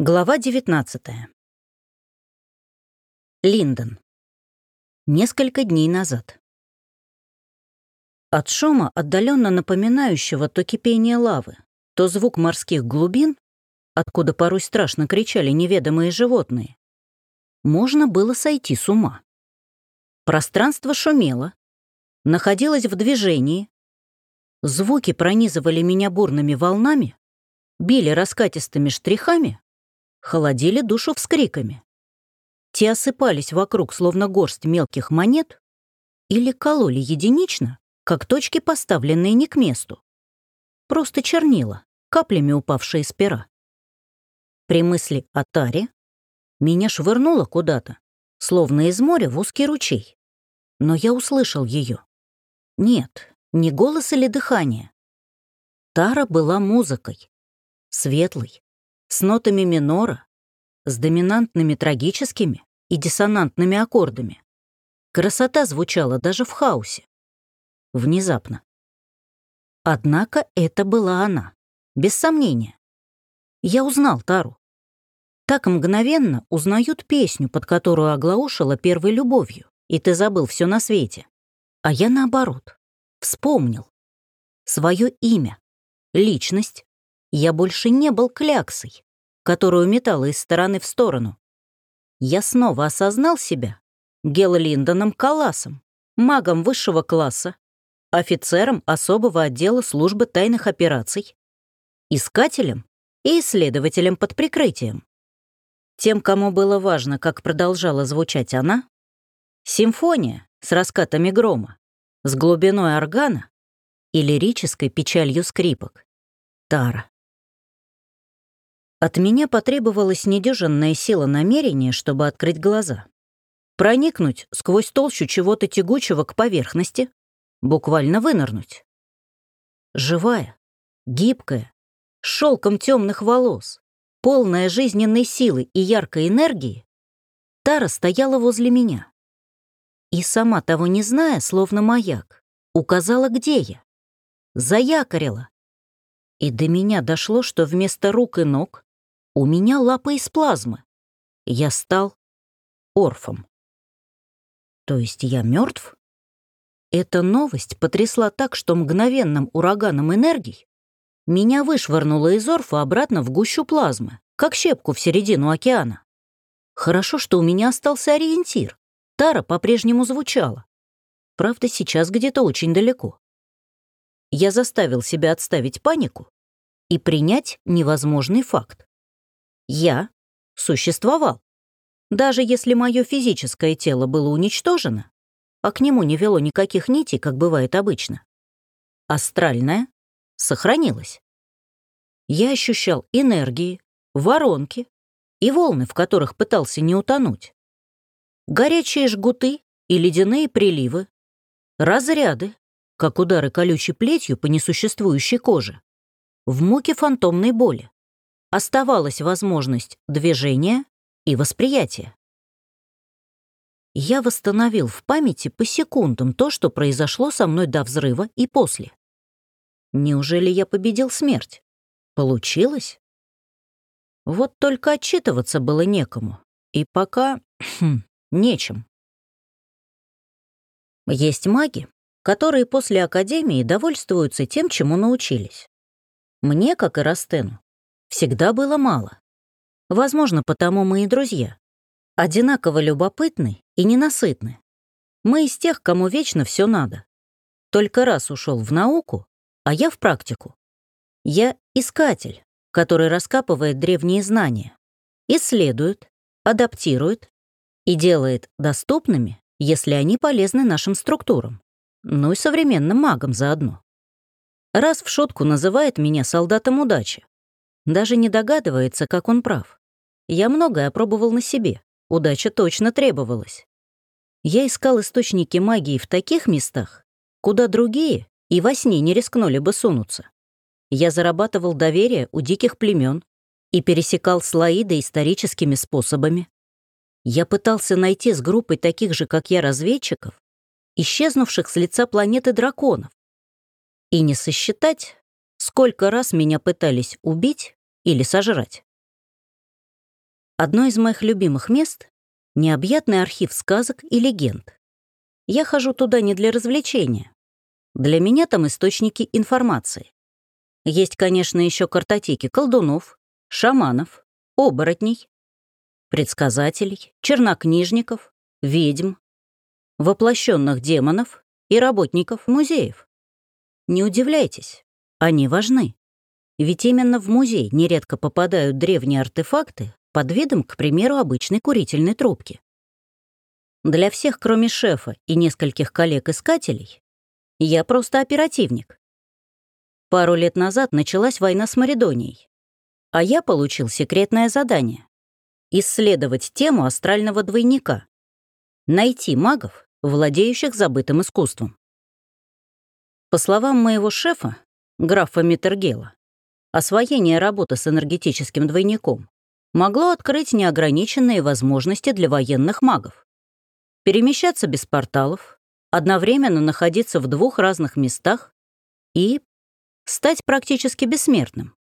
Глава 19. Линдон. Несколько дней назад. От шума, отдаленно напоминающего то кипение лавы, то звук морских глубин, откуда порой страшно кричали неведомые животные, можно было сойти с ума. Пространство шумело, находилось в движении, звуки пронизывали меня бурными волнами, били раскатистыми штрихами, холодили душу вскриками. Те осыпались вокруг, словно горсть мелких монет, или кололи единично, как точки, поставленные не к месту. Просто чернила, каплями упавшие с пера. При мысли о таре меня швырнуло куда-то, словно из моря в узкий ручей. Но я услышал ее. Нет, не голос или дыхание. Тара была музыкой. Светлой, с нотами минора, с доминантными трагическими и диссонантными аккордами. Красота звучала даже в хаосе. Внезапно. Однако это была она, без сомнения. Я узнал Тару. Так мгновенно узнают песню, под которую оглаушила первой любовью, и ты забыл все на свете. А я наоборот. Вспомнил. Свое имя, личность, я больше не был кляксой, которую метала из стороны в сторону. Я снова осознал себя Гел Линдоном Каласом, магом высшего класса, офицером особого отдела службы тайных операций, искателем и исследователем под прикрытием. Тем, кому было важно, как продолжала звучать она, симфония с раскатами грома, с глубиной органа и лирической печалью скрипок. Тара. От меня потребовалась недюжинная сила намерения, чтобы открыть глаза. Проникнуть сквозь толщу чего-то тягучего к поверхности, буквально вынырнуть. Живая, гибкая, с шелком темных волос, полная жизненной силы и яркой энергии, Тара стояла возле меня. И сама того не зная, словно маяк, указала, где я. Заякорила. И до меня дошло, что вместо рук и ног у меня лапы из плазмы. Я стал орфом. То есть я мертв? Эта новость потрясла так, что мгновенным ураганом энергий меня вышвырнуло из орфа обратно в гущу плазмы, как щепку в середину океана. Хорошо, что у меня остался ориентир. Тара по-прежнему звучала. Правда, сейчас где-то очень далеко. Я заставил себя отставить панику и принять невозможный факт. Я существовал. Даже если мое физическое тело было уничтожено, а к нему не вело никаких нитей, как бывает обычно, астральное сохранилось. Я ощущал энергии, воронки и волны, в которых пытался не утонуть. Горячие жгуты и ледяные приливы, разряды, как удары колючей плетью по несуществующей коже, в муке фантомной боли оставалась возможность движения и восприятия. Я восстановил в памяти по секундам то, что произошло со мной до взрыва и после. Неужели я победил смерть? Получилось? Вот только отчитываться было некому. И пока нечем. Есть маги, которые после Академии довольствуются тем, чему научились. Мне, как и Растену, всегда было мало. Возможно, потому мы и друзья. Одинаково любопытны и ненасытны. Мы из тех, кому вечно все надо. Только раз ушел в науку, а я в практику. Я искатель, который раскапывает древние знания, исследует, адаптирует и делает доступными, если они полезны нашим структурам, ну и современным магам заодно. Раз в шутку называет меня солдатом удачи, даже не догадывается, как он прав. Я многое опробовал на себе. Удача точно требовалась. Я искал источники магии в таких местах, куда другие и во сне не рискнули бы сунуться. Я зарабатывал доверие у диких племен и пересекал слои доисторическими способами. Я пытался найти с группой таких же, как я, разведчиков, исчезнувших с лица планеты драконов. И не сосчитать, сколько раз меня пытались убить или сожрать. Одно из моих любимых мест — необъятный архив сказок и легенд. Я хожу туда не для развлечения. Для меня там источники информации. Есть, конечно, еще картотеки колдунов, шаманов, оборотней, предсказателей, чернокнижников, ведьм, воплощенных демонов и работников музеев. Не удивляйтесь, они важны. Ведь именно в музей нередко попадают древние артефакты, под видом, к примеру, обычной курительной трубки. Для всех, кроме шефа и нескольких коллег-искателей, я просто оперативник. Пару лет назад началась война с Маридонией, а я получил секретное задание — исследовать тему астрального двойника, найти магов, владеющих забытым искусством. По словам моего шефа, графа Миттергела, освоение работы с энергетическим двойником могло открыть неограниченные возможности для военных магов. Перемещаться без порталов, одновременно находиться в двух разных местах и стать практически бессмертным.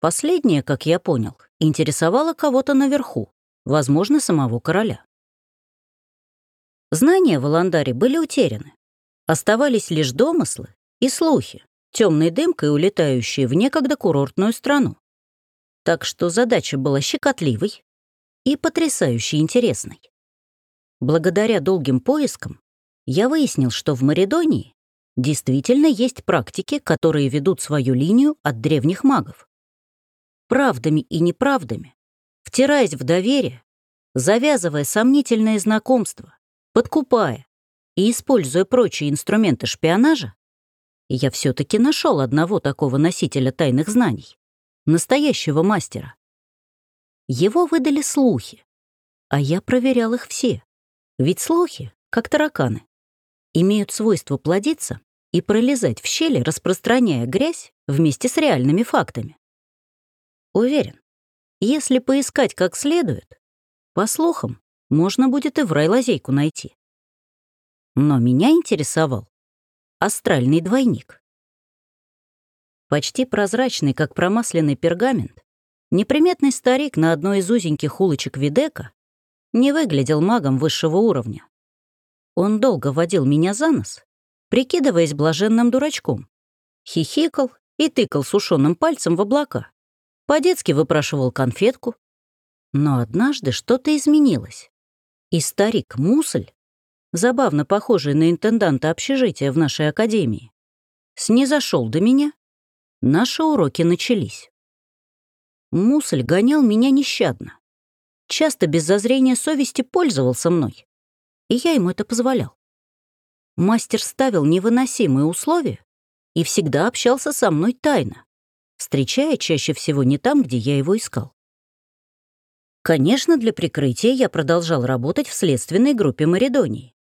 Последнее, как я понял, интересовало кого-то наверху, возможно, самого короля. Знания в Аландаре были утеряны. Оставались лишь домыслы и слухи, темной дымкой улетающие в некогда курортную страну. Так что задача была щекотливой и потрясающе интересной. Благодаря долгим поискам я выяснил, что в Маридонии действительно есть практики, которые ведут свою линию от древних магов. Правдами и неправдами, втираясь в доверие, завязывая сомнительные знакомства, подкупая и используя прочие инструменты шпионажа, я все таки нашел одного такого носителя тайных знаний настоящего мастера. Его выдали слухи, а я проверял их все. Ведь слухи, как тараканы, имеют свойство плодиться и пролезать в щели, распространяя грязь вместе с реальными фактами. Уверен, если поискать как следует, по слухам, можно будет и в рай лазейку найти. Но меня интересовал астральный двойник. Почти прозрачный, как промасленный пергамент, неприметный старик на одной из узеньких улочек Видека не выглядел магом высшего уровня. Он долго водил меня за нос, прикидываясь блаженным дурачком, хихикал и тыкал сушеным пальцем в облака, по-детски выпрашивал конфетку. Но однажды что-то изменилось, и старик Мусль, забавно похожий на интенданта общежития в нашей академии, снизошел до меня Наши уроки начались. Мусль гонял меня нещадно. Часто без зазрения совести пользовался мной. И я ему это позволял. Мастер ставил невыносимые условия и всегда общался со мной тайно, встречая чаще всего не там, где я его искал. Конечно, для прикрытия я продолжал работать в следственной группе Маридонии.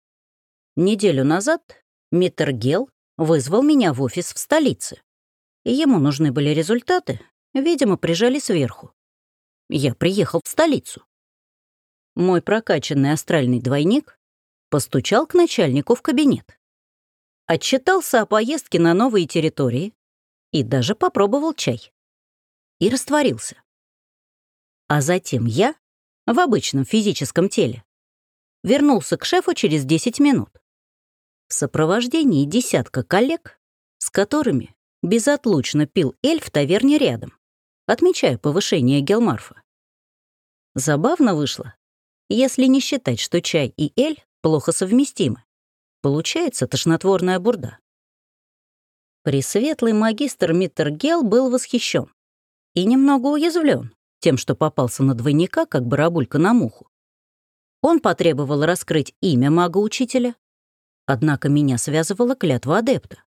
Неделю назад Миттер Гел вызвал меня в офис в столице. Ему нужны были результаты, видимо, прижали сверху. Я приехал в столицу. Мой прокачанный астральный двойник постучал к начальнику в кабинет. Отчитался о поездке на новые территории и даже попробовал чай. И растворился. А затем я, в обычном физическом теле, вернулся к шефу через 10 минут. Сопровождении десятка коллег, с которыми безотлучно пил эль в таверне рядом, отмечая повышение гелмарфа. Забавно вышло, если не считать, что чай и эль плохо совместимы. Получается тошнотворная бурда. Пресветлый магистр Миттергел был восхищен и немного уязвлен тем, что попался на двойника, как барабулька на муху. Он потребовал раскрыть имя мага-учителя, однако меня связывала клятва адепта.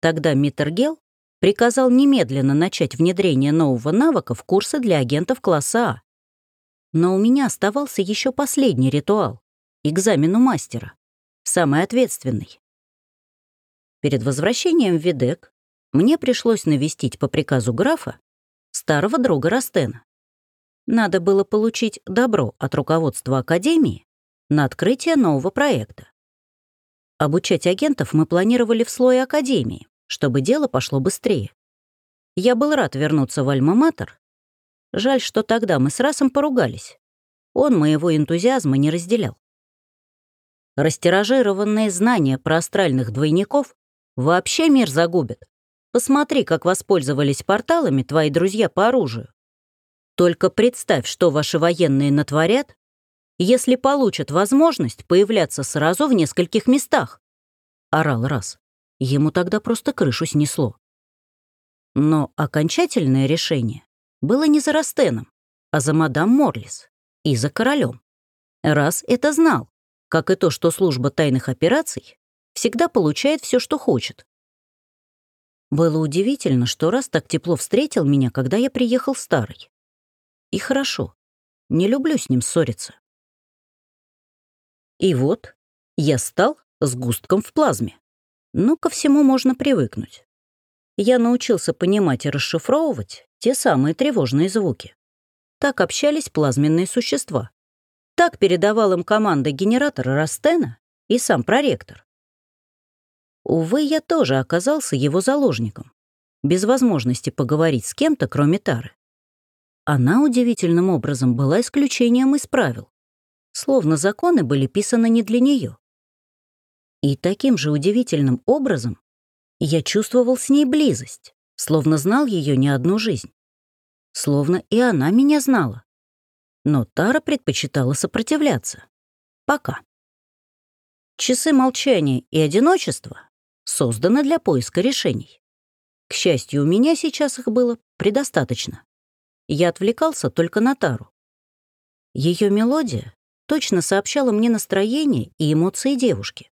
Тогда Миттергел приказал немедленно начать внедрение нового навыка в курсы для агентов класса А. Но у меня оставался еще последний ритуал — экзамен у мастера, самый ответственный. Перед возвращением в Видек мне пришлось навестить по приказу графа старого друга Растена. Надо было получить добро от руководства Академии на открытие нового проекта. Обучать агентов мы планировали в слое Академии, чтобы дело пошло быстрее. Я был рад вернуться в Альма-Матер, Жаль, что тогда мы с Расом поругались. Он моего энтузиазма не разделял. Растиражированные знания про астральных двойников вообще мир загубят. Посмотри, как воспользовались порталами твои друзья по оружию. Только представь, что ваши военные натворят, если получат возможность появляться сразу в нескольких местах. Орал раз. Ему тогда просто крышу снесло. Но окончательное решение было не за Растеном, а за мадам Морлис и за королем. Раз это знал, как и то, что служба тайных операций всегда получает все, что хочет. Было удивительно, что раз так тепло встретил меня, когда я приехал старый. И хорошо, не люблю с ним ссориться. И вот я стал сгустком в плазме. Но ко всему можно привыкнуть. Я научился понимать и расшифровывать те самые тревожные звуки. Так общались плазменные существа. Так передавал им команды генератора Растена и сам проректор. Увы, я тоже оказался его заложником, без возможности поговорить с кем-то, кроме Тары. Она удивительным образом была исключением из правил, словно законы были писаны не для нее. И таким же удивительным образом я чувствовал с ней близость, словно знал ее не одну жизнь. Словно и она меня знала. Но Тара предпочитала сопротивляться. Пока. Часы молчания и одиночества созданы для поиска решений. К счастью, у меня сейчас их было предостаточно. Я отвлекался только на Тару. Ее мелодия точно сообщала мне настроение и эмоции девушки.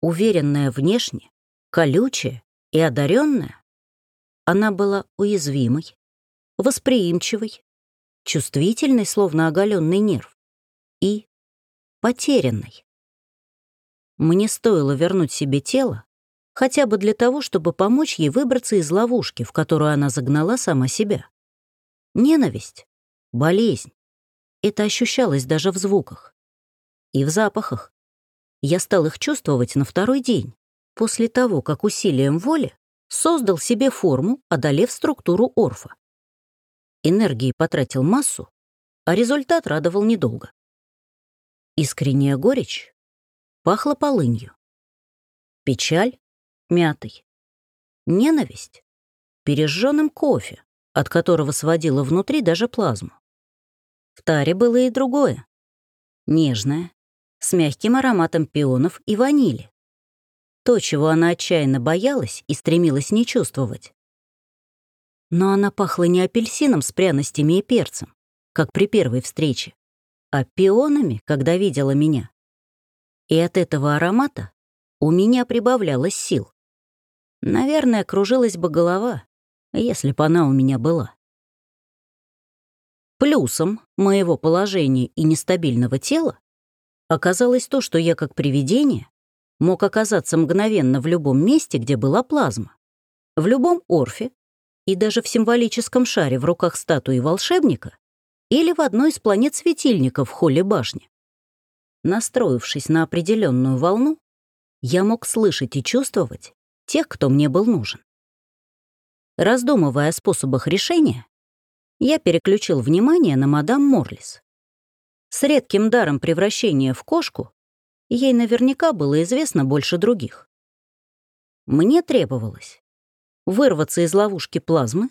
Уверенная внешне, колючая и одаренная, она была уязвимой, восприимчивой, чувствительной, словно оголенный нерв, и потерянной. Мне стоило вернуть себе тело, хотя бы для того, чтобы помочь ей выбраться из ловушки, в которую она загнала сама себя. Ненависть, болезнь. Это ощущалось даже в звуках и в запахах. Я стал их чувствовать на второй день, после того, как усилием воли создал себе форму, одолев структуру орфа. Энергии потратил массу, а результат радовал недолго. Искренняя горечь пахла полынью. Печаль — мятой. Ненависть — пережженным кофе, от которого сводила внутри даже плазму. В таре было и другое. Нежное, с мягким ароматом пионов и ванили. То, чего она отчаянно боялась и стремилась не чувствовать. Но она пахла не апельсином с пряностями и перцем, как при первой встрече, а пионами, когда видела меня. И от этого аромата у меня прибавлялось сил. Наверное, кружилась бы голова, если бы она у меня была. Плюсом моего положения и нестабильного тела Оказалось то, что я как привидение мог оказаться мгновенно в любом месте, где была плазма, в любом орфе и даже в символическом шаре в руках статуи волшебника или в одной из планет светильников в холле башни. Настроившись на определенную волну, я мог слышать и чувствовать тех, кто мне был нужен. Раздумывая о способах решения, я переключил внимание на мадам Морлис. С редким даром превращения в кошку ей наверняка было известно больше других. Мне требовалось вырваться из ловушки плазмы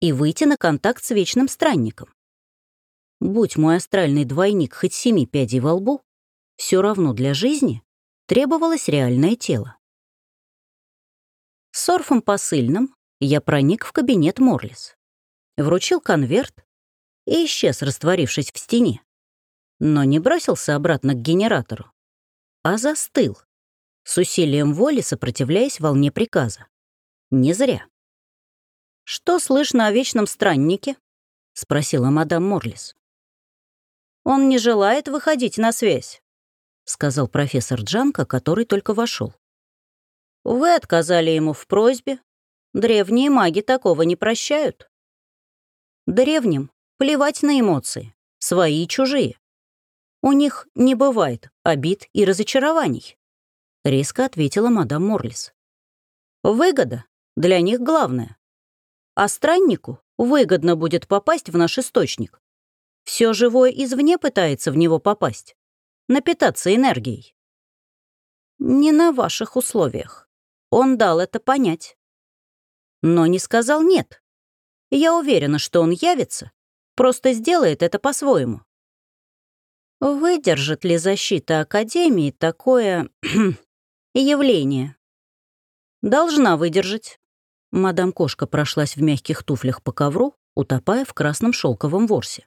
и выйти на контакт с вечным странником. Будь мой астральный двойник хоть семи пядей во лбу, все равно для жизни требовалось реальное тело. С орфом посыльным я проник в кабинет Морлис, вручил конверт и исчез, растворившись в стене но не бросился обратно к генератору, а застыл, с усилием воли сопротивляясь волне приказа. Не зря. «Что слышно о вечном страннике?» — спросила мадам Морлис. «Он не желает выходить на связь», — сказал профессор Джанка, который только вошел. «Вы отказали ему в просьбе. Древние маги такого не прощают». «Древним плевать на эмоции, свои и чужие. У них не бывает обид и разочарований», — резко ответила мадам Морлис. «Выгода для них главное. а страннику выгодно будет попасть в наш источник. Все живое извне пытается в него попасть, напитаться энергией. Не на ваших условиях. Он дал это понять. Но не сказал «нет». Я уверена, что он явится, просто сделает это по-своему. Выдержит ли защита Академии такое явление? Должна выдержать. Мадам Кошка прошлась в мягких туфлях по ковру, утопая в красном шелковом ворсе.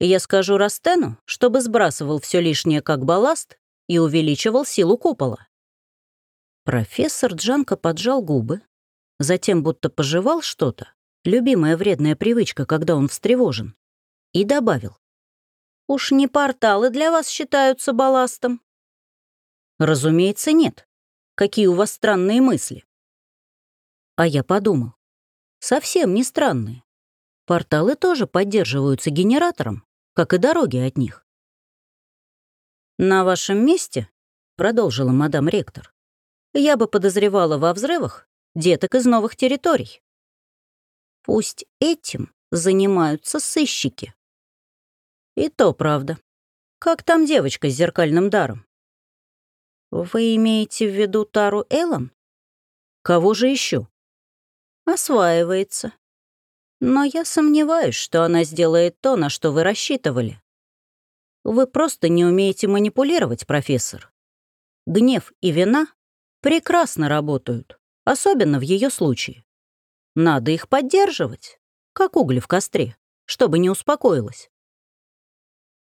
Я скажу Растену, чтобы сбрасывал все лишнее как балласт и увеличивал силу купола. Профессор Джанко поджал губы, затем будто пожевал что-то, любимая вредная привычка, когда он встревожен, и добавил. «Уж не порталы для вас считаются балластом?» «Разумеется, нет. Какие у вас странные мысли?» А я подумал. Совсем не странные. Порталы тоже поддерживаются генератором, как и дороги от них. «На вашем месте», — продолжила мадам ректор, «я бы подозревала во взрывах деток из новых территорий. Пусть этим занимаются сыщики. И то правда. Как там девочка с зеркальным даром? Вы имеете в виду Тару Эллен? Кого же еще? Осваивается. Но я сомневаюсь, что она сделает то, на что вы рассчитывали. Вы просто не умеете манипулировать, профессор. Гнев и вина прекрасно работают, особенно в ее случае. Надо их поддерживать, как угли в костре, чтобы не успокоилась.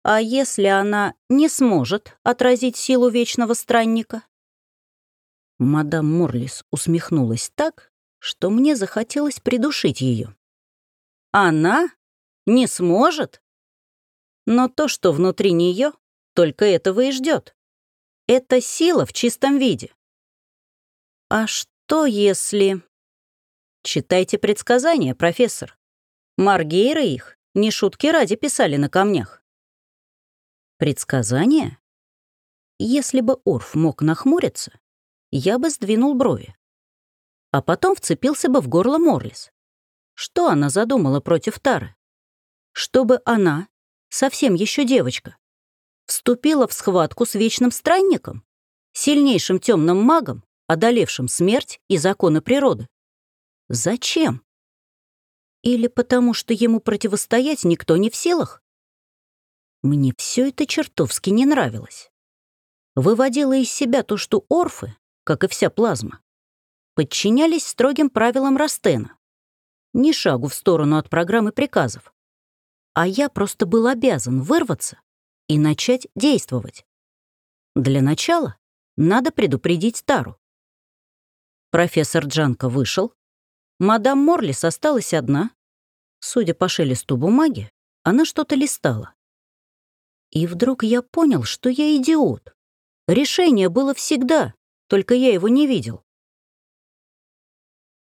А если она не сможет отразить силу вечного странника? Мадам Морлис усмехнулась так, что мне захотелось придушить ее. Она не сможет? Но то, что внутри нее, только этого и ждет. Это сила в чистом виде. А что если... Читайте предсказания, профессор. Маргейры их не шутки ради писали на камнях. Предсказания? Если бы Орф мог нахмуриться, я бы сдвинул брови. А потом вцепился бы в горло Морлис. Что она задумала против Тары? Чтобы она, совсем еще девочка, вступила в схватку с вечным странником, сильнейшим темным магом, одолевшим смерть и законы природы. Зачем? Или потому, что ему противостоять никто не в силах? Мне все это чертовски не нравилось. Выводило из себя то, что орфы, как и вся плазма, подчинялись строгим правилам Растена. Ни шагу в сторону от программы приказов. А я просто был обязан вырваться и начать действовать. Для начала надо предупредить Тару. Профессор Джанко вышел, Мадам Морлис осталась одна. Судя по шелесту бумаги, она что-то листала. И вдруг я понял, что я идиот. Решение было всегда, только я его не видел.